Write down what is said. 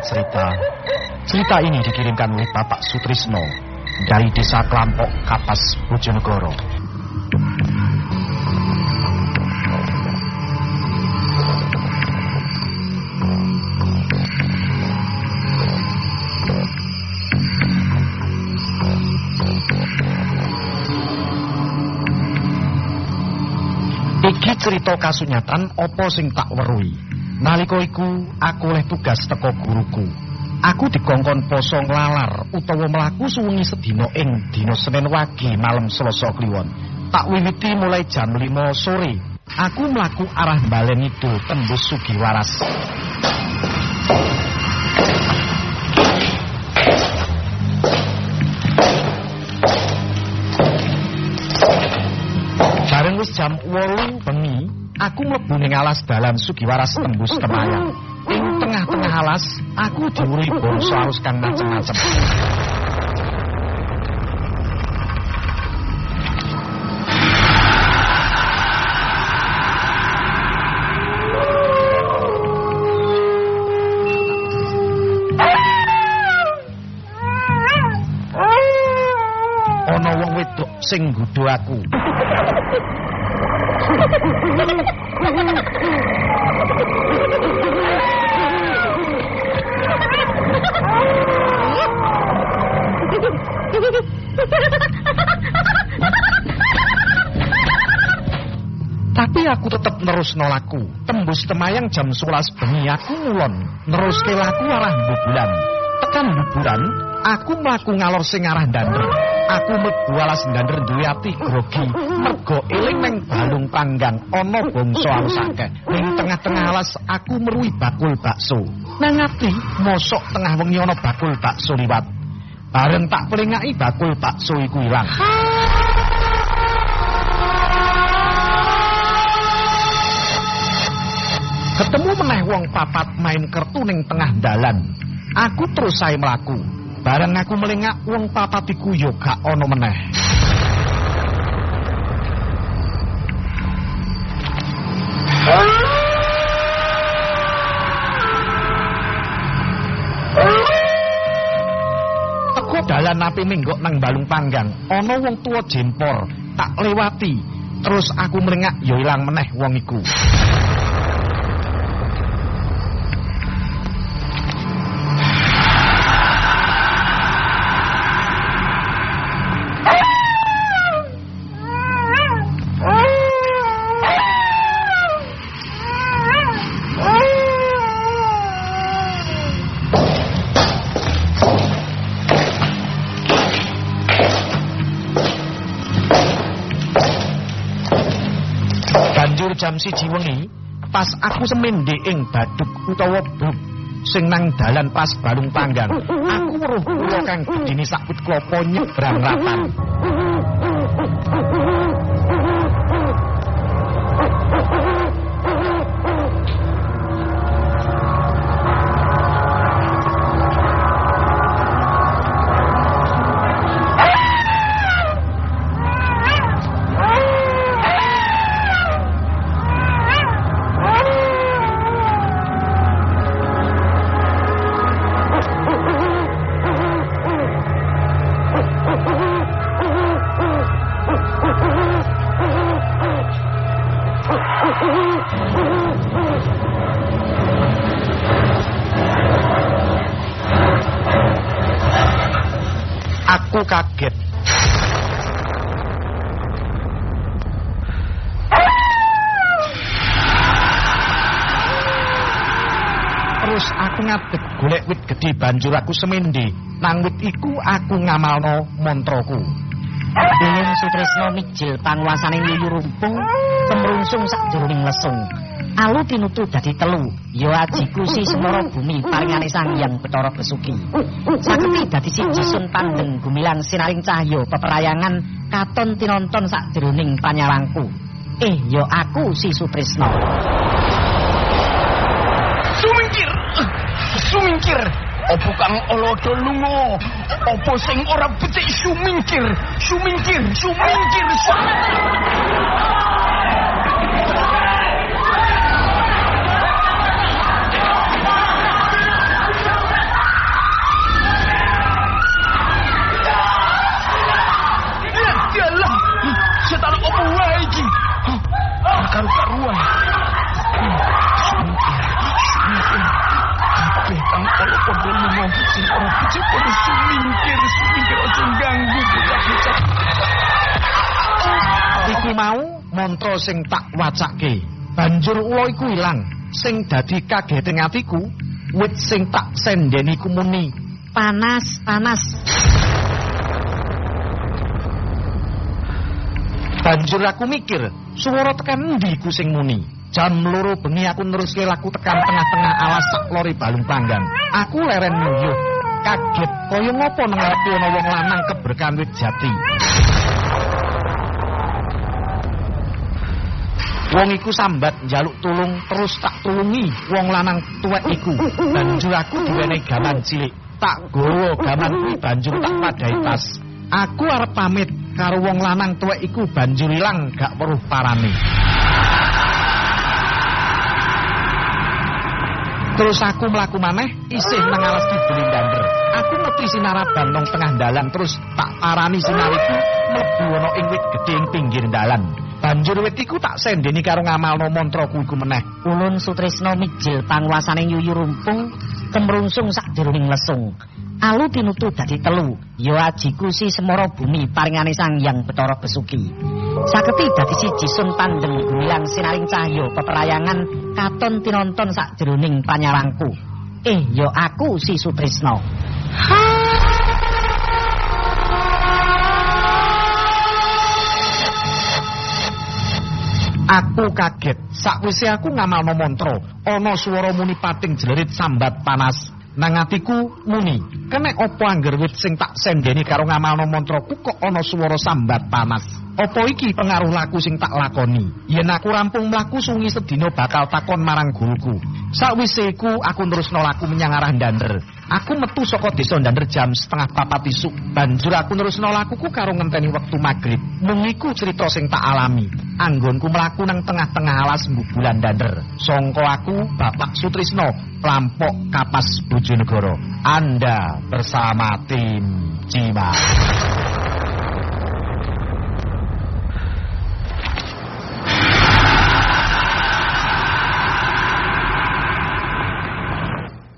Punya cerita. Cerita ini dikirimkan oleh Bapak Sutrisno dari Desa Kelampok, Kapas, Bojonegoro. Iki cerita kasunyatan apa sing tak weruhi. Nalika iku aku oleh tugas teko guruku. Aku dikongkon poso nglalar utawa mlaku suwengi sedina ing dina Senin wage malam Selasa kliwon. Tak wiwiti mulai jam 5 sore. Aku mlaku arah balen itu tembus Sugiwaras. Bareng wis jam 8 bengi, aku mlebu ning alas dalan Sugiwaras tembus Kemayang. Ing tengah-tengah alas, aku diuri bangsa alus kang macem-macem. Wong wedok sing nggodho aku. Tapi aku tetep nerus nolaku. Tembus temayang jam 11 bengi aku ngulon. Nerus ke laku arah bubulan. Tekan bubulan, aku mlaku ngalor sing arah dander. Aku mlebu alas dander duwe ati grogi. Mergo eling neng balung panggang ana bangsa akeh. Ning tengah-tengah alas aku meruhi bakul bakso. Nang ati mosok tengah wengi ana bakul bakso liwat. Bareng tak pelingaki bakul bakso iku ilang. Ketemu meneh wong papat main kertu ning tengah dalan. Aku terus sae mlaku. Bareng aku melengak wong papat yo gak ana meneh. Teko dalan api minggok nang balung panggang. Ana wong tua jempor, tak lewati. Terus aku melengak yo ilang meneh wong iku. Jam siji wengi, pas aku semende ing baduk utawa bluk sing nang dalan pas balung panggang, aku weruh kula kang gedine sakut klopo nyebrang. Aku kaget. Terus aku ngadeg golek wit gedhe banjur aku semende. Nang wit iku aku ngamalno mantraku. Dening Sutresno mijil panguwasaning yuyu rumpung kemrungsung sakjroning lesung. Alu tinutu dadi telu, ya ajiku si semara bumi paringane Sang Hyang Bathara Besuki. Saketi dadi siji sun pandeng gumilan sinaring cahya peperayangan katon tinonton sakjroning panyalangku. Eh, ya aku si Sutresno. Sumingkir! Sumingkir! Opo kang olodo lunga? Opo sing ora becik sumingkir? Sumingkir, sumingkir, sumingkir. Iku mau montro sing tak wacake. Banjur ula iku ilang. Sing dadi kagete atiku, wit sing tak sendeni ku muni. Panas, panas. Banjur aku mikir, suara tekan endi ku sing muni. Jam loro bengi aku neruske laku tekan tengah-tengah alas sak lori balung panggang. Aku leren nyuyuh. Kaget, kaya ngopo nang ngarepe ana wong lanang keberkahan wit jati. Wong iku sambat njaluk tulung terus tak tulungi wong lanang tuwek iku. Banjur aku diwenehi gaman cilik. Tak gowo gaman kuwi banjur tak padhahi tas. Aku arep pamit karo wong lanang tuwek iku banjur ilang gak weruh parane. Terus aku mlaku maneh isih nang alas kidul ndander. Aku metu sinaraban nang tengah dalan terus tak parani sinar iku mlebu ana ing wit gedhe ing pinggir dalan. Banjur wit iku tak sendeni karo ngamalno mantraku iku meneh. Ulun Sutrisno mijil panguasane yuyu rumpung kemrungsung sakjroning lesung. Alu pinutu dadi telu, ya ajiku si semara bumi paringane Sang Hyang Bathara Besuki. Saketi dadi siji sun pandeng gumilang sinaring cahya peperayangan katon tinonton sakjroning panyarangku. Eh, ya aku si Sutrisno. Aku kaget. Sakwise aku ngamalno mantra, ana swara muni pating jlerit sambat panas. Nang atiku muni, kenek apa angger wit sing tak sendeni karo ngamalno mantraku kok ana swara sambat panas. Apa iki pengaruh laku sing tak lakoni? Yen aku rampung mlaku sungi sedina bakal takon marang guruku. Sakwise iku aku nerusno laku menyang arah Ndander. Aku metu saka desa Ndander jam setengah papat isuk. Banjur aku nerusno lakuku karo ngenteni wektu magrib. Mung iku cerita sing tak alami. Anggonku mlaku nang tengah-tengah alas bulan Ndander. Sangka aku Bapak Sutrisno, Lampok Kapas Bojonegoro. Anda bersama tim Cimas.